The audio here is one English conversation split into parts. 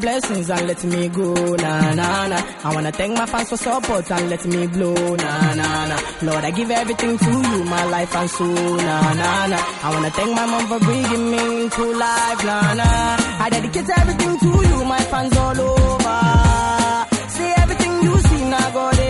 blessings and let me go, na na na. I wanna thank my fans for support and let me blow, na na na. Lord, I give everything to you, my life and soul, na na na. I wanna thank my mom for bringing me into life, na na. I dedicate everything to you, my fans all over. See everything you see, now God eh.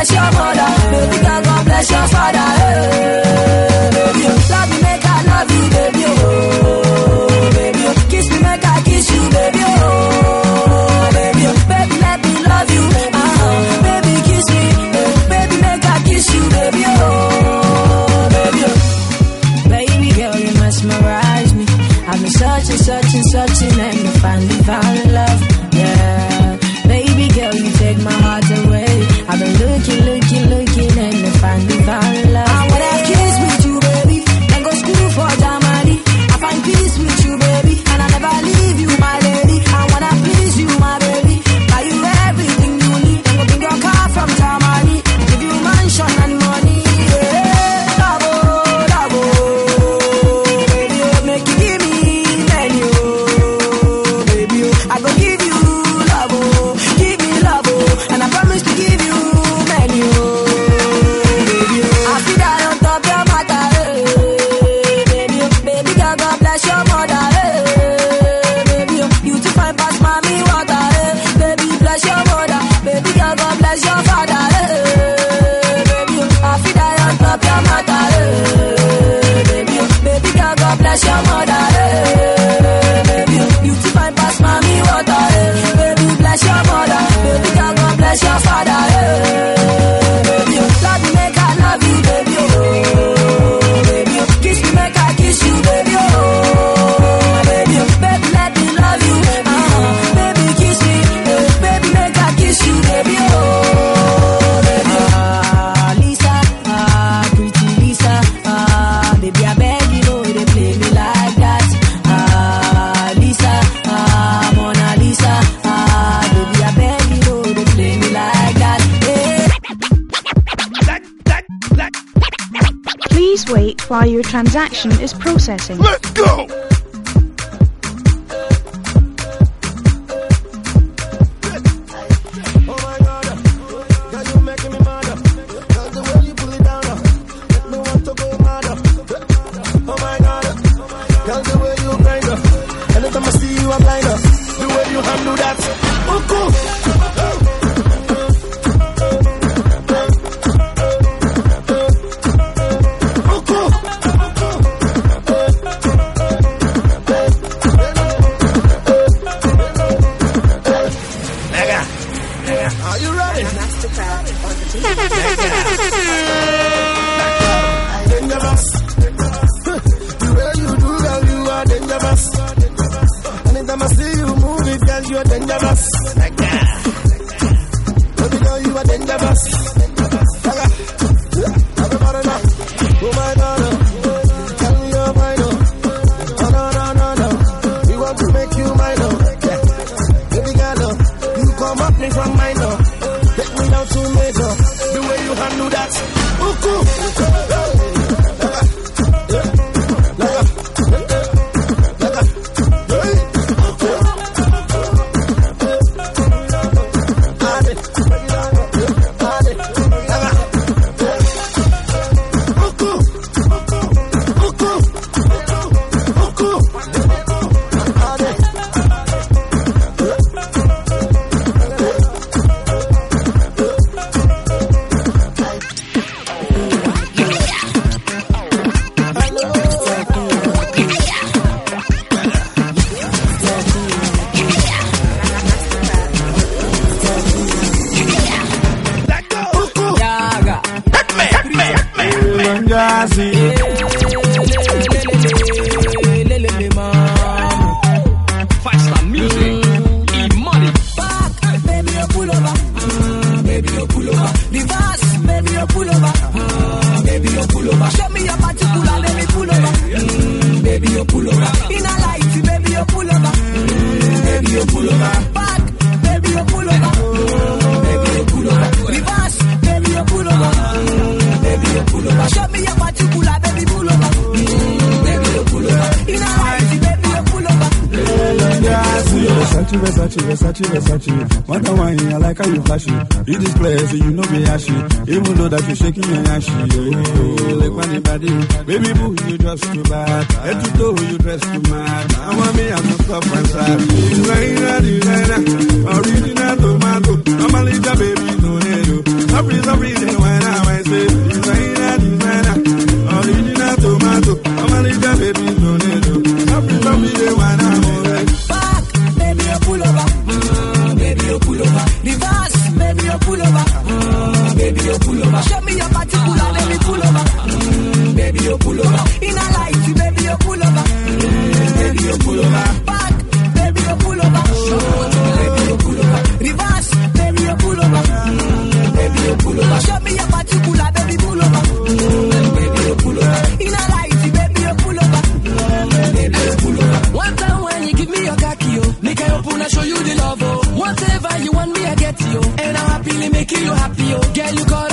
bless your mother. Baby girl, God bless your father. Hey, baby, oh. love you, make I love you, baby. Oh. while your transaction is processing. Let's go! Even though that you're shaking your ass, you look on anybody. Baby boo, you dress too bad. Head to toe, you dress too mad. I want me, I'm not stop and sad. Designer, designer, original tomato. Normally, the baby, no, no. Sorry, sorry, then why now I say designer. you pull over. In a light, baby, you pull over. Baby, you pull over. Back, baby, you pull over. Short, baby, you pull over. Reverse, baby, you pull over. Baby, you pull over. Show me your particular, baby, pull over. Baby, you pull over. In a light, baby, you pull over. Pull over. One time when you give me your khaki, oh, make I open and show you the love, oh. Whatever you want me, I get you, and I'll happily make you happy, oh. Girl, you got.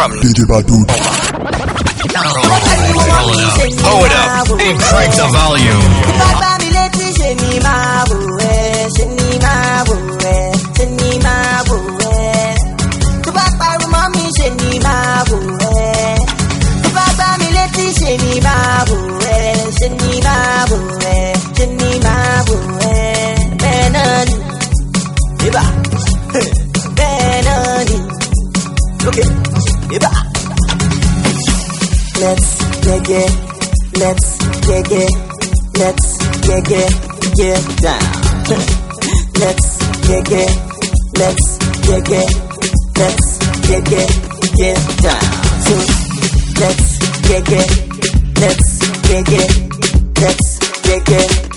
from DJ Baddo. yeah, let's yeah, yeah, let's yeah, get, yeah down. let's yeah, yeah, let's yeah, yeah, let's yeah, get, yeah down. So, let's yeah, yeah, let's yeah, yeah, let's yeah, yeah.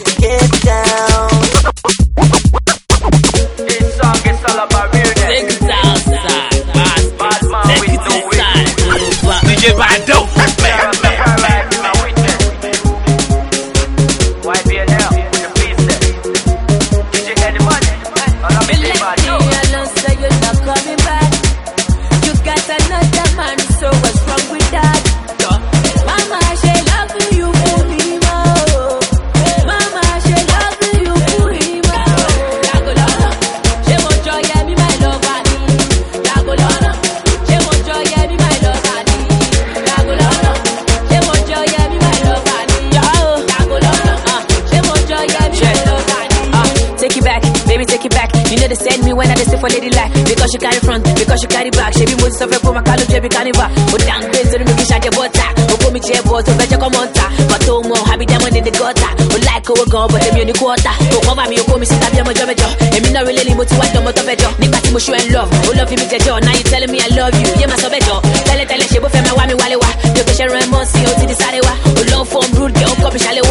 You carry front, because you carry back. She be moving so fast, for my column, she be carnival. But down face, so make shake your butter. Oh, come here, boss, so better come on top. But no more, happy diamond in the gutter. Oh, like oh, gone, but them you the quarter. Oh, cover me, oh, come sit up, you're my jumper. And me not really, but you want them, but of it, Nigga, you show in love. Oh, love you, me, Joe. Now you telling me I love you. Yeah, my so better. Tell it, tell it, she both my wami, walewa. You're passion, run, see, oh, to the side, oh, love from rude, up, copy, shall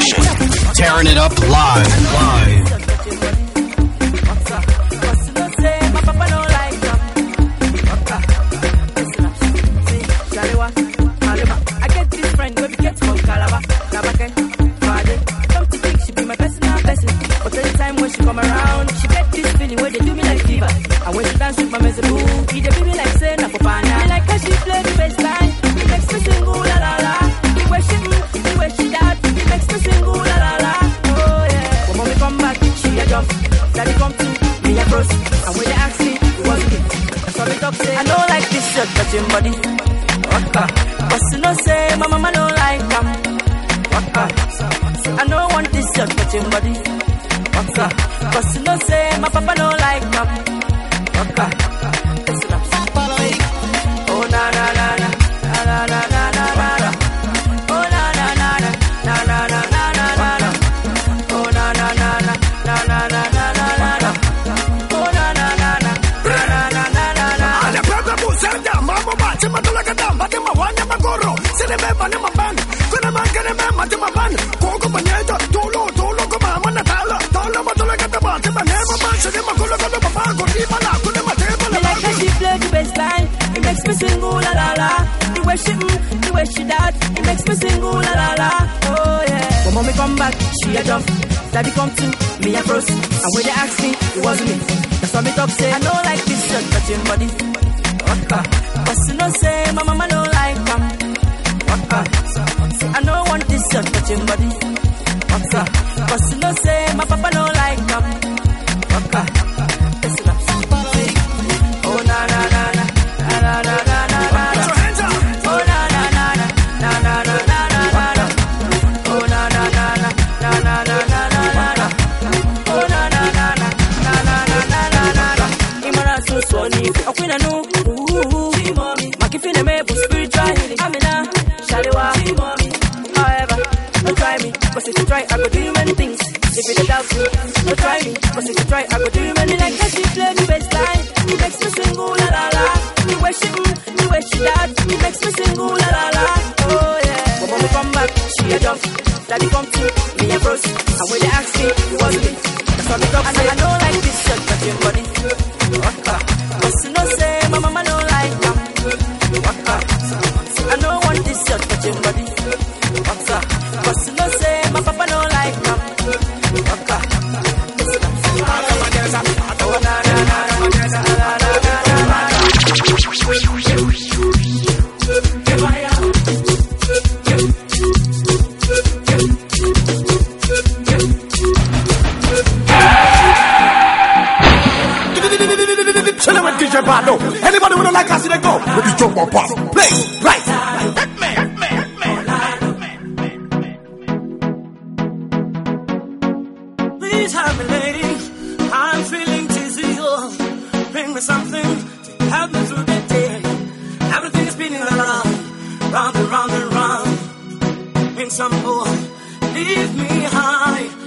session. I know want this your touching body. What's up? Cause you know say my papa no like them. Waka. The way she mm, the way she that, it makes me sing ooh la la la. Oh yeah. When mommy come back, she a jump. Daddy come to me a cross. And when they ask me, it wasn't me. That's what me talk say I don't like this shirt touching body. Waka, but you know say my mama don't like them. Waka, I don't want this shirt touching body. Waka, but you know say my papa don't like them. No try me, but if you try, I go do time, lady. I'm feeling dizzy. Oh, bring me something to help me through the day. Everything is spinning around, round and round and round. In some more, leave me high.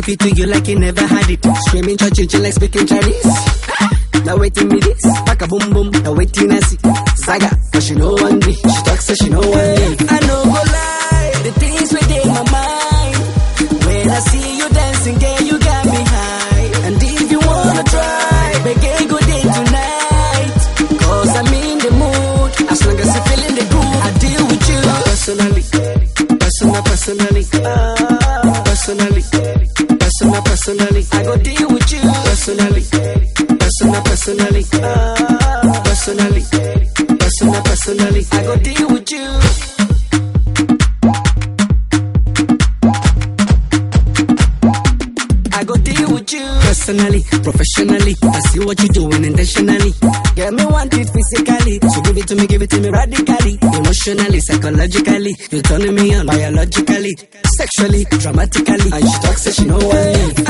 give it to you like you never had it. Screaming, touching, like speaking Chinese. Now waiting me this, pack a boom boom, now waiting I see. Zaga, cause she know one me. She talks, so she know one psychologically. You turning me on biologically, sexually, dramatically. And she talks, so she know what I mean.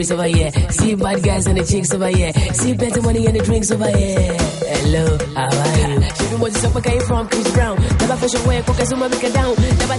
Chris over here. See bad guys and the chicks over here. See better money and the drinks over here. Hello, how are you? She been watching some from Chris Brown. Never fashion wear, focus on my down. Never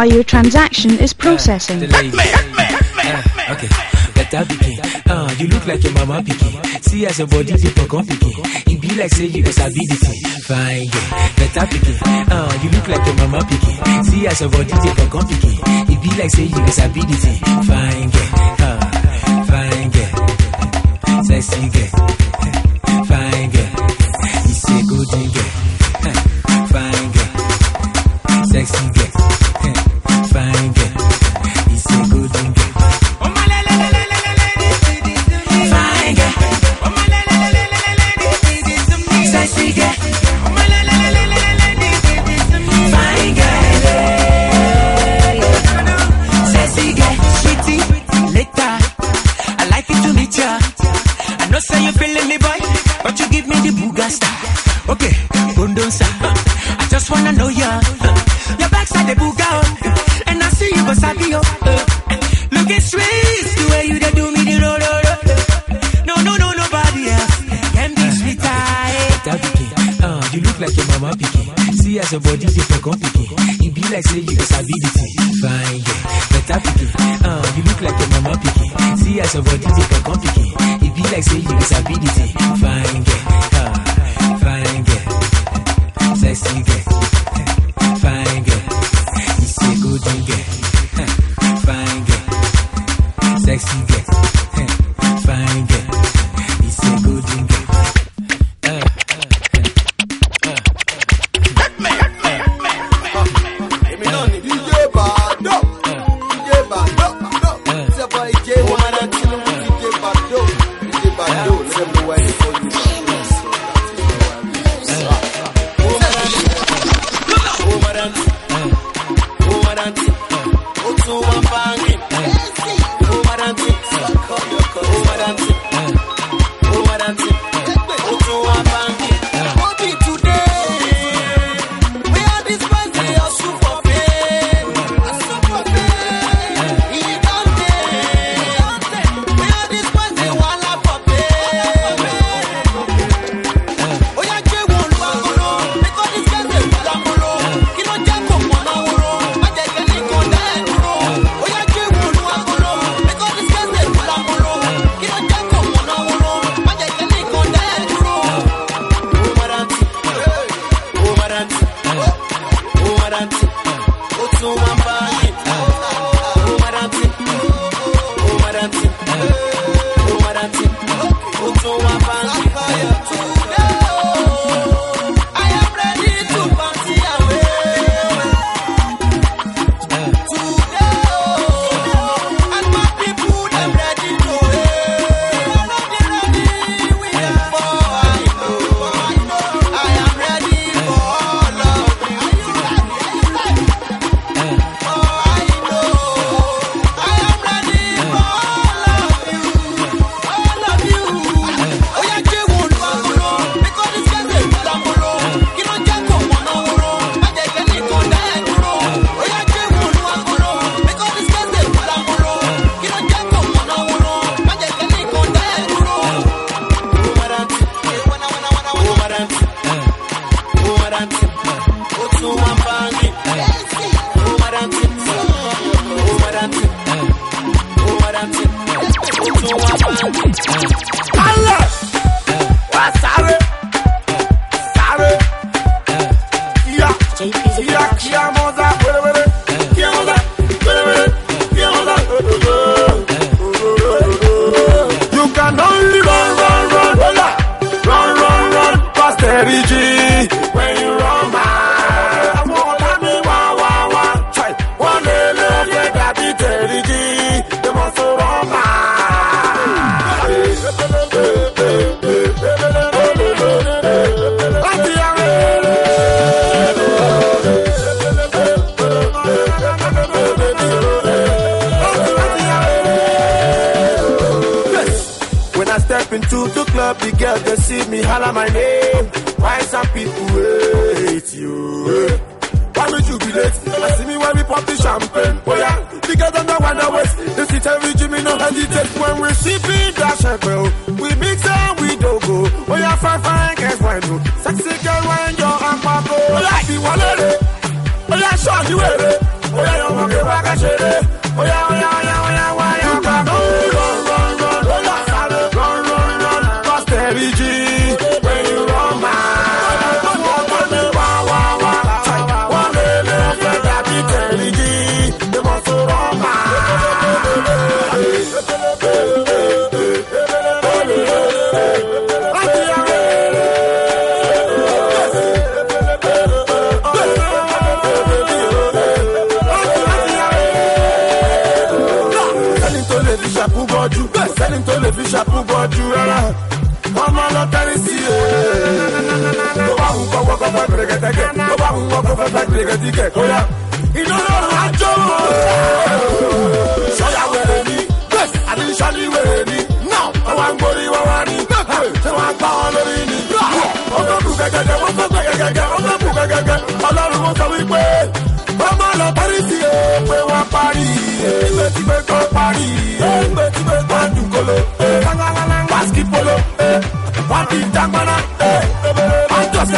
while your transaction is processing. Uh, okay, that begin. Uh, you look like your mama. See as your body come. It be like say you. Fine, yeah. Begin. Uh, you look like your mama. See as your body come. It be like say you. Fine, yeah. Uh,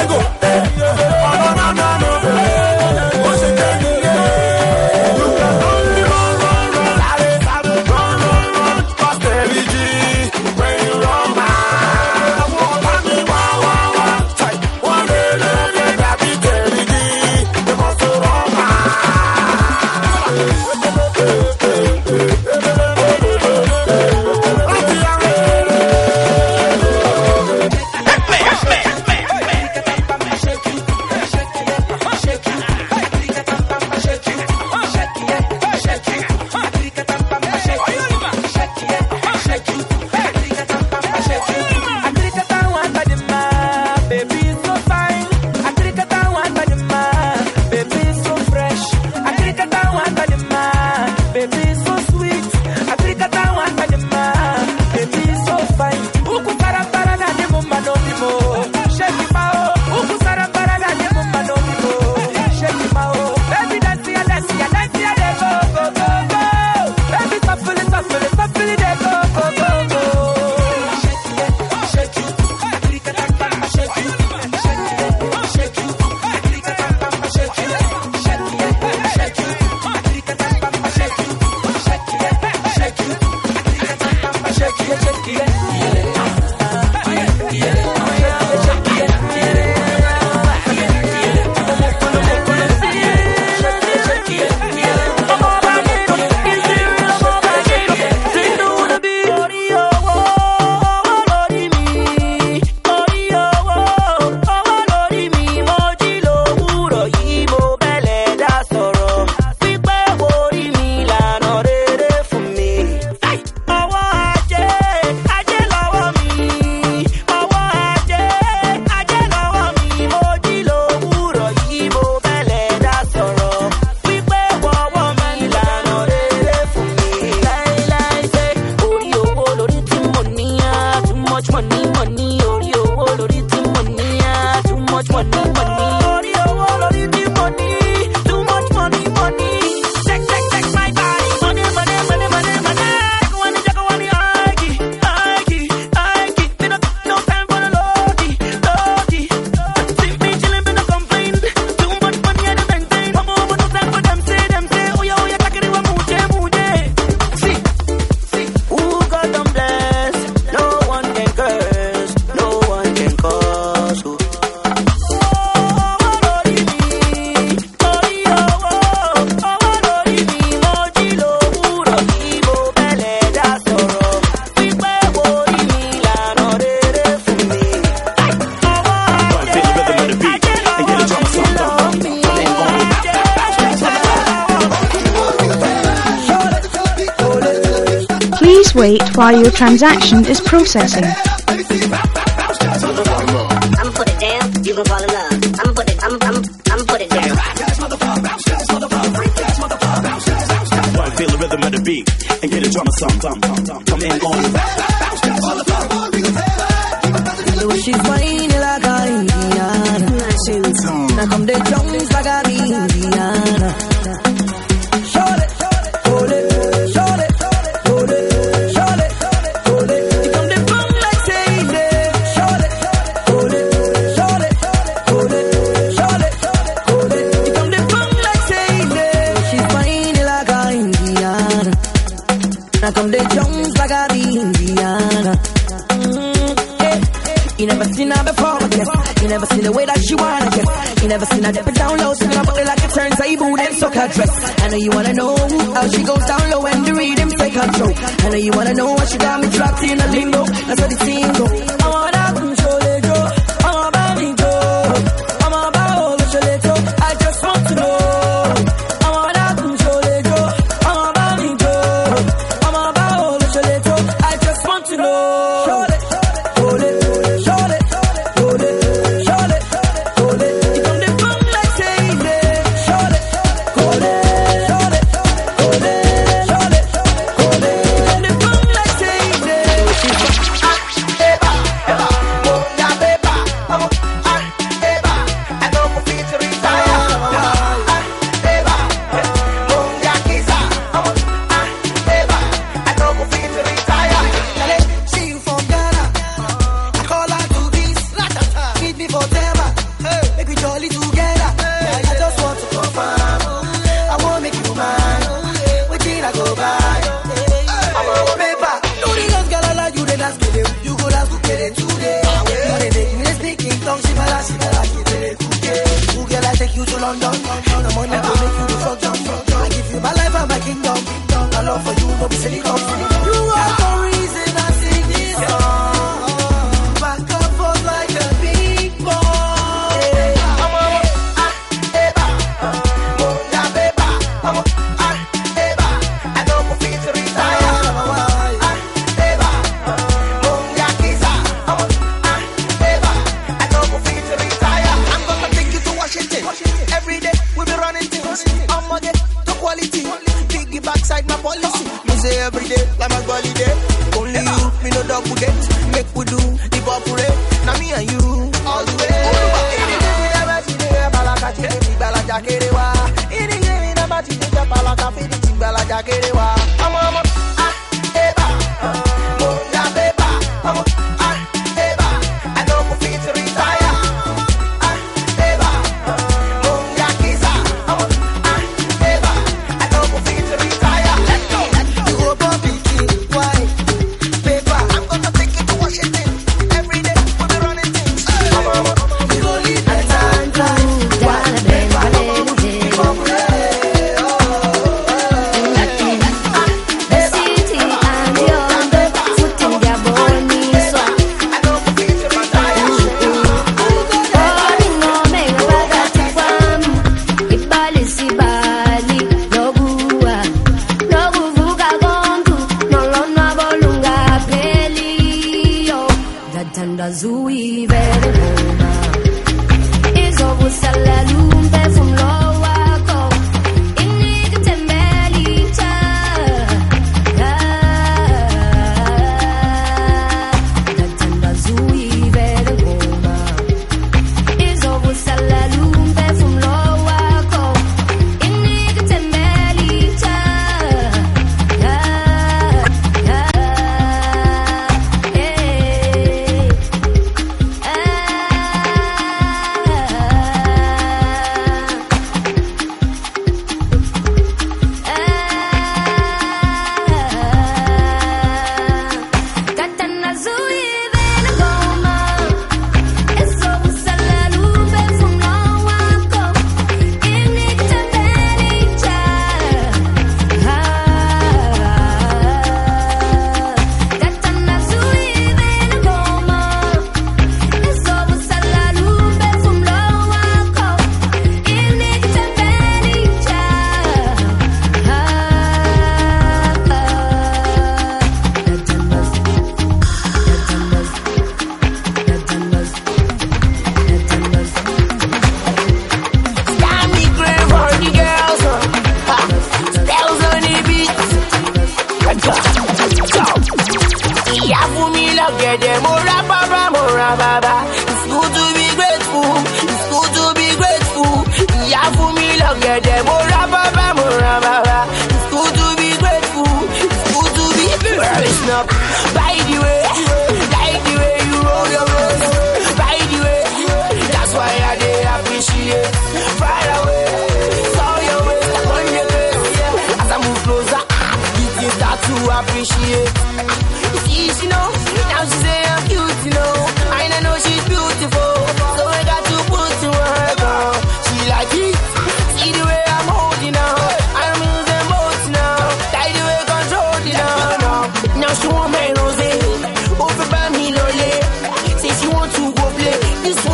말고 while your transaction is processing. know you wanna know how she goes down low and the rhythm take control. I know you wanna know why she got me trapped in a limbo. That's how the team go.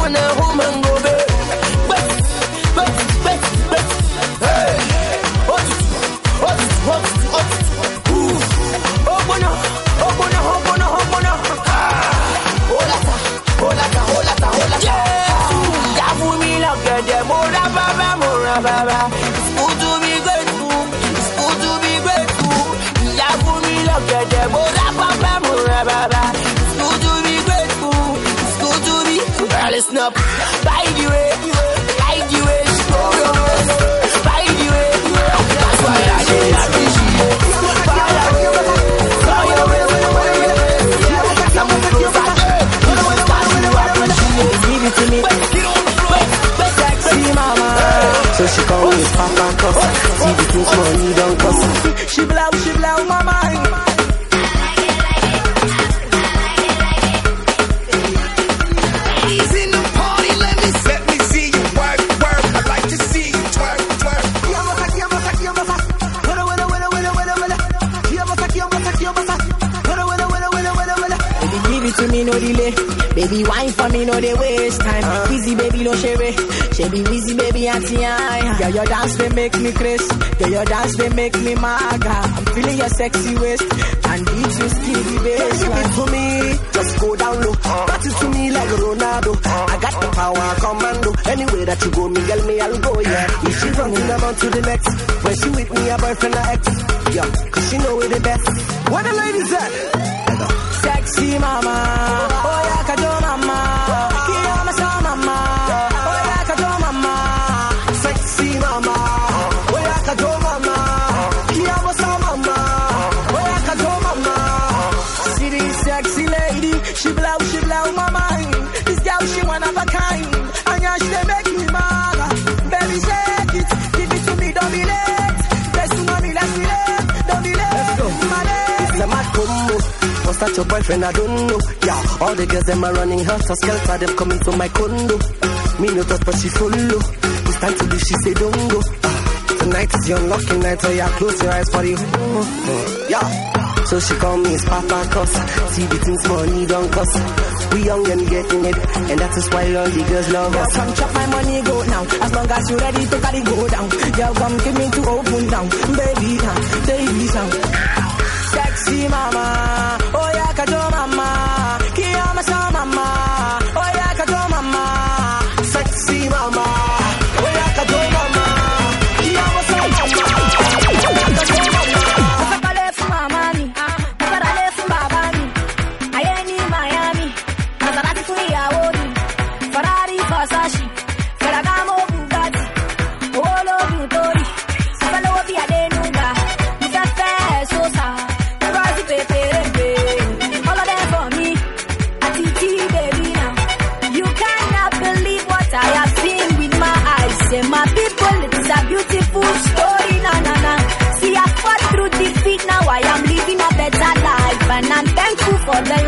This So she come with pop and cuss. See the things money don't cost. She blow, she blow my mind. To me no delay, baby wine for me no delay waste time. Easy, baby, no share. She be easy, baby, auntie, I. Girl, your dance, they make me crazy. Girl, your dance, they make me maga. I'm feeling your sexy waist. And beat you skinny bass. Give it to me, just go down low. That is to me like a Ronaldo. I got the power, commando. Anywhere that you go, me girl, me I'll go, yeah. If she running, I'm on to the next. When she with me, her boyfriend, I ex. Yeah, cause she know we the best. Where the ladies at? Sexy mama. That your boyfriend? I don't know. Yeah, all the girls them are running helter skelter. Them coming to my condo. Me no touch, but she follow. It's time to leave. She say don't go. Ah, tonight is your lucky night, so yeah, close your eyes for the. Yeah. So she call me Papa Cuss. See the things money don't cost. We young and getting it, and that is why all the girls love us. come chop my money, go now. As long as you ready to carry go down. Girl, come give me to open down. Baby, down, baby, down. Sexy mama, kajo mama. Thankful for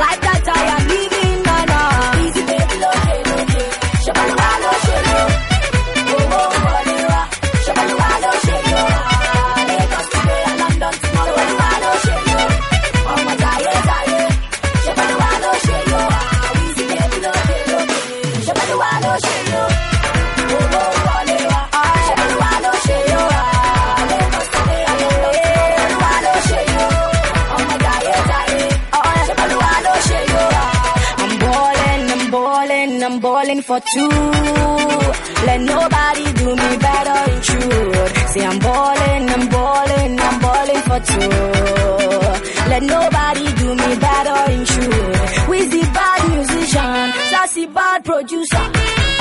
producer.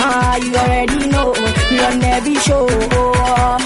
Ah, you already know, you on every show.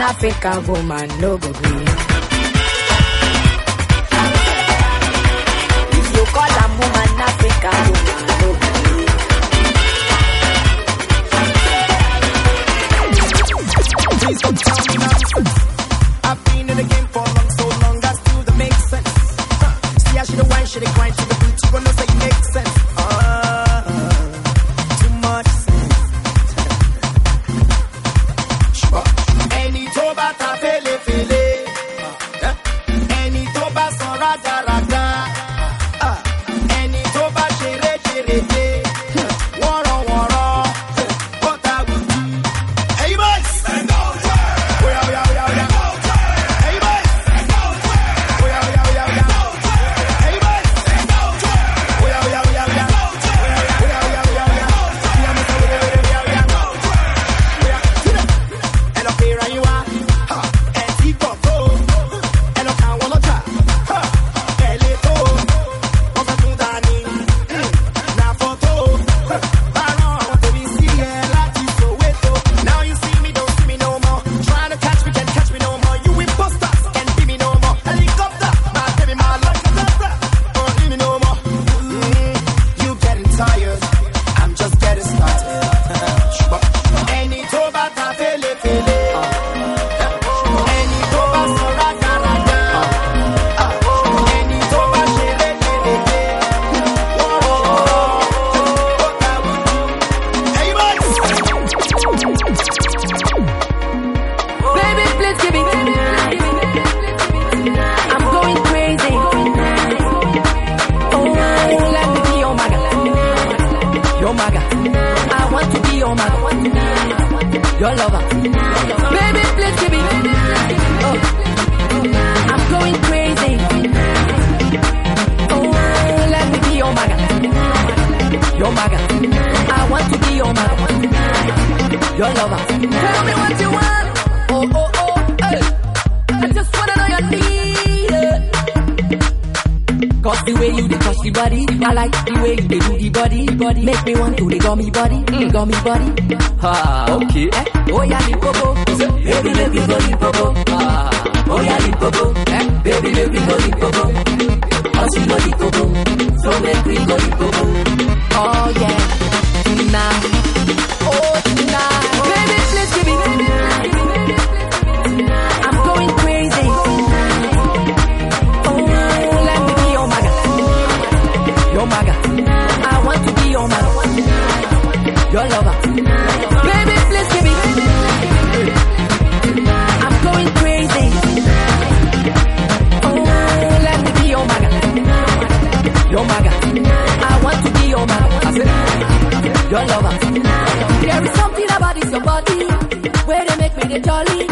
A woman African woman, no go green. If you call a woman African woman, no go don't The way you do the body, body make me want to the gummy body, the gummy body. Ha, okay. Eh? Oh yeah, the popo. Baby, baby, me go the popo. Ah, oh yeah, the popo. Eh? Baby, let me the popo. Cause you the popo, so make me go the popo. Oh yeah, tonight. Oh tonight. Oh. Baby, please give me. Baby. your lover. Baby, please give me. I'm going crazy. Oh, let me be your maga. Your maga. I want to be your maga. I said, your lover. There is something about this your body where they make me get jolly.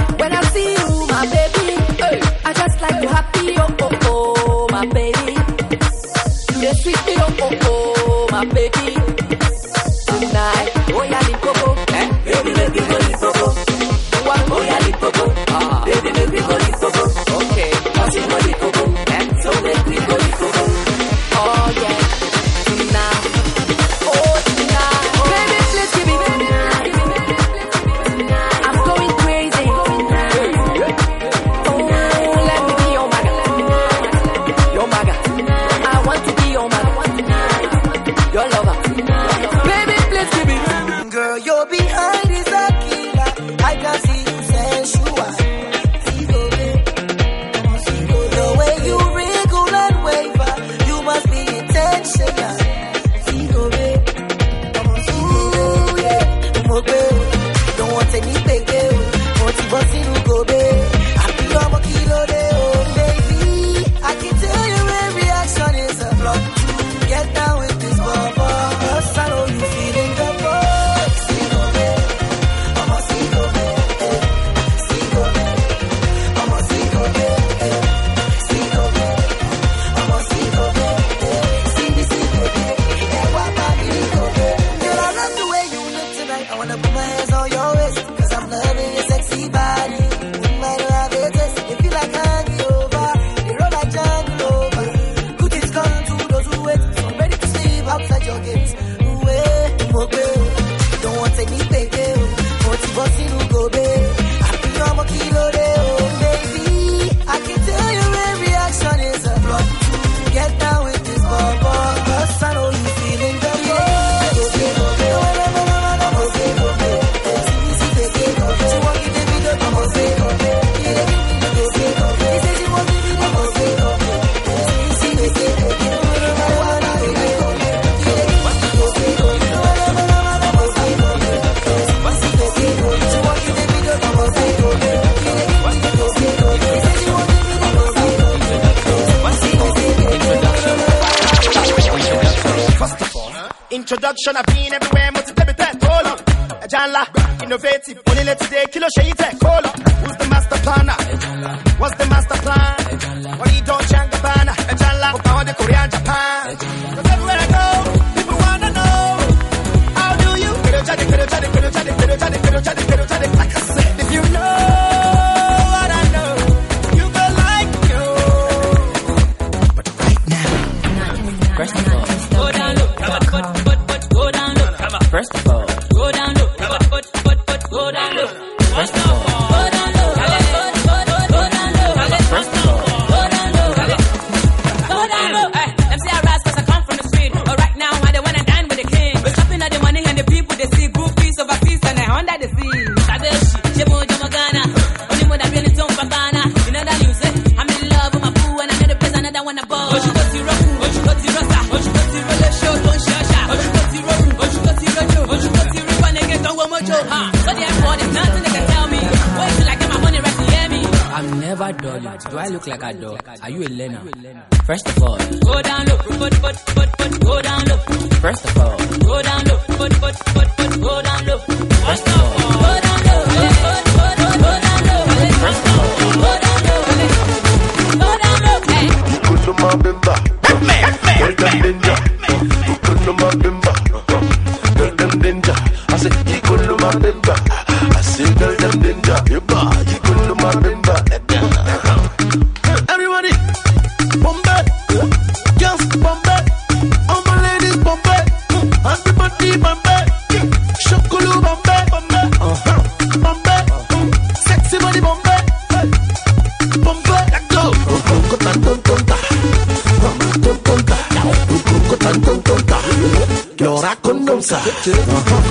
active. Uh-huh.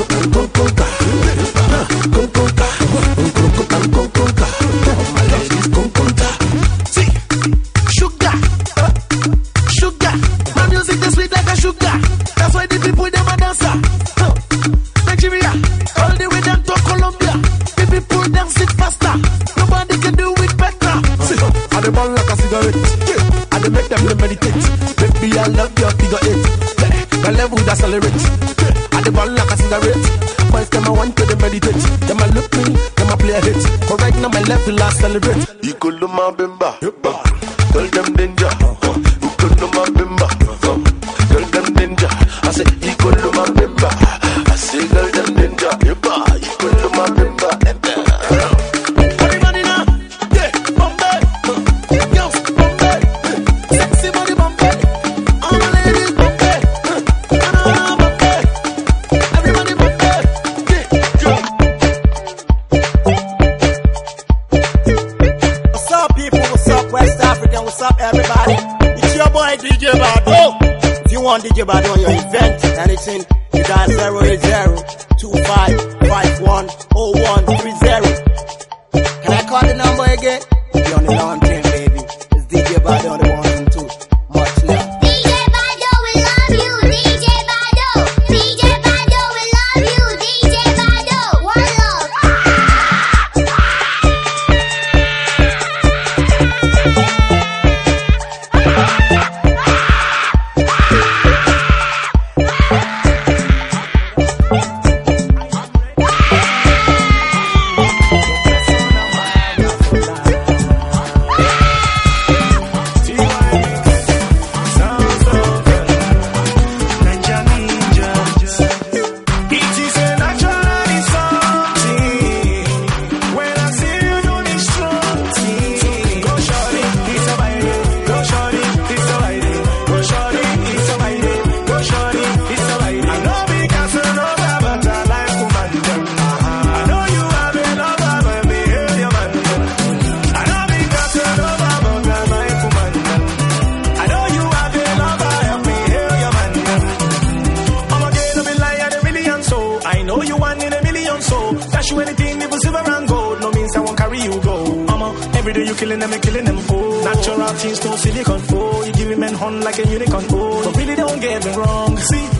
stone silicon. Oh, you give me men hunt like a unicorn. Oh, but really don't get me wrong. See.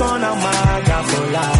persona maga volar.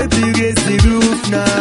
Let you get the roof now.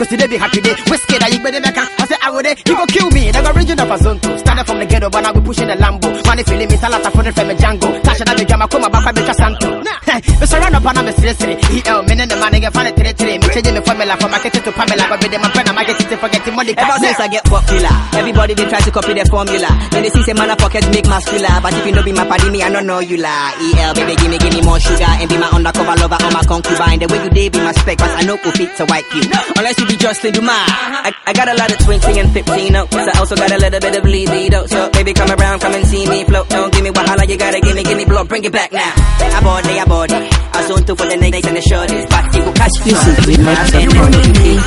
Cause today be happy day. Whiskey that you better I say I would You go kill me. The origin of azonto. Started from the ghetto, but now we pushing the Lambo. Money feeling me, Salata for the from Django. Tasha that the jama come back by Beka Santo. Me surround up on a mystery. EL, men and the man, get funny three three. Me changing the formula from market to Pamela, but with them, I'm gonna market to forgetting money. Ever since I get popular, everybody they try to copy the formula. Then they see say man a pocket make muscular, but if you know be my party, me I don't know you la. EL, baby, give me give me more sugar and be my undercover lover or my concubine. The way you did be my spec, but I know who fit to wipe you. Unless you be Justin Dumas. I, I got a lot of 20 and 15 notes. I also got a little bit of libido. So baby, come around, come and see me float. Don't give me wahala, you gotta give me, give me blow. Bring it back now. I bought I bought it. I zone two for the niggas and the shorties. But you will catch me. Exclusive with Mike Technology.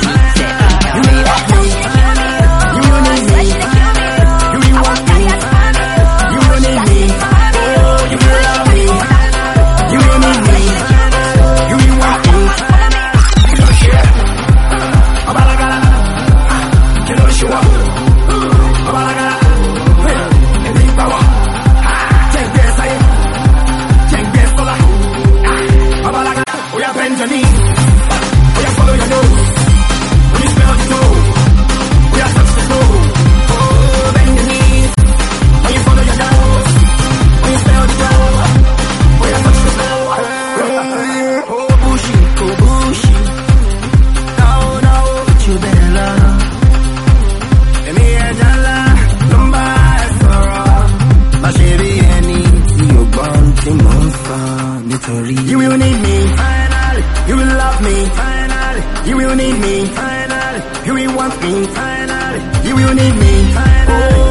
Finally. You need me. Oh,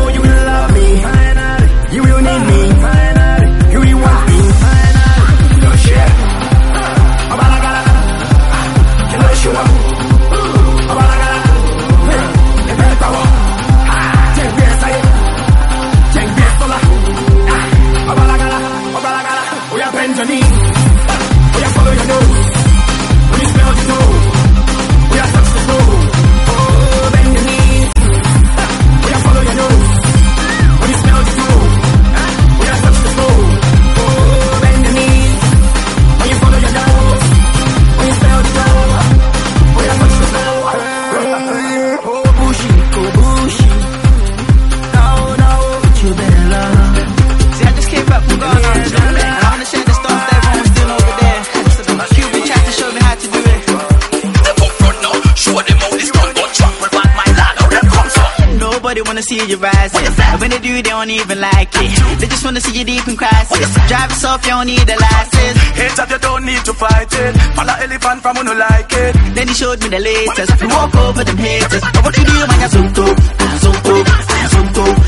you rising. And when they do, they don't even like it. They just wanna see you deep in crisis. Drive us off, you don't need a license. Hands up, you don't need to fight it. Follow elephant from who no like it. Then he showed me the latest. We walk over them haters. But what you do, man, azonto, azonto.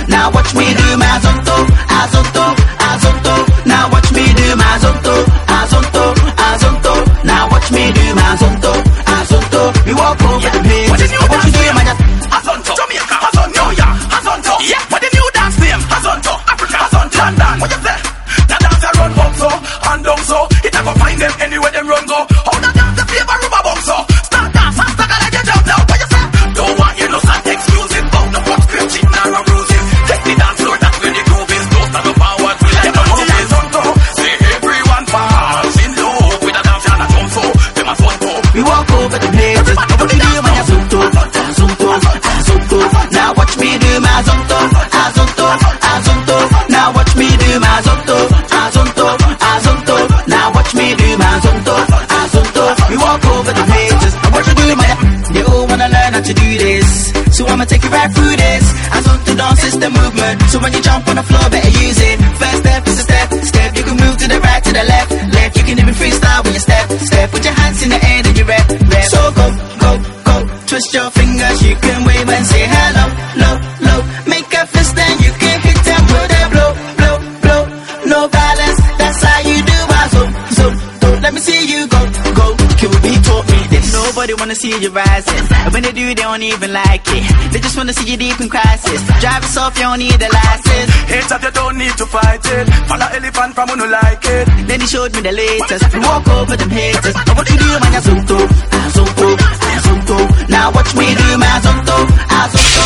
Now watch me do my azonto, azonto, ah, azonto. Ah, now watch me do my azonto, azonto, ah, azonto. Now watch me do my azonto, azonto. We walk word. So when you jump on the floor, better use it. First step is a step, step You can move to the right, to the left, left You can even freestyle when you step, step Put your hands in the air and you rap, rap So go, go, go. Twist your fingers, you can wave and say hello, hello, hello. Make a fist and you can hit them with a blow, blow, blow. No balance, that's how you do it. zoom, zoom, don't let me see you go, go. Kill me, taught me this Nobody wanna see you ride they don't even like it. They just wanna see you deep in crisis. Drive us off, you don't need a license. Hate that you don't need to fight it. Follow elephant from who no like it. Then he showed me the latest. Walk over them haters. Now what you do, man, Azonto, Azonto, Azonto. Now watch me do, man, Azonto, Azonto.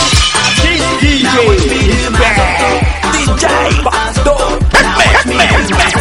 Now watch me do, man, Azonto, Azonto, Azonto. Now watch me man, Azonto.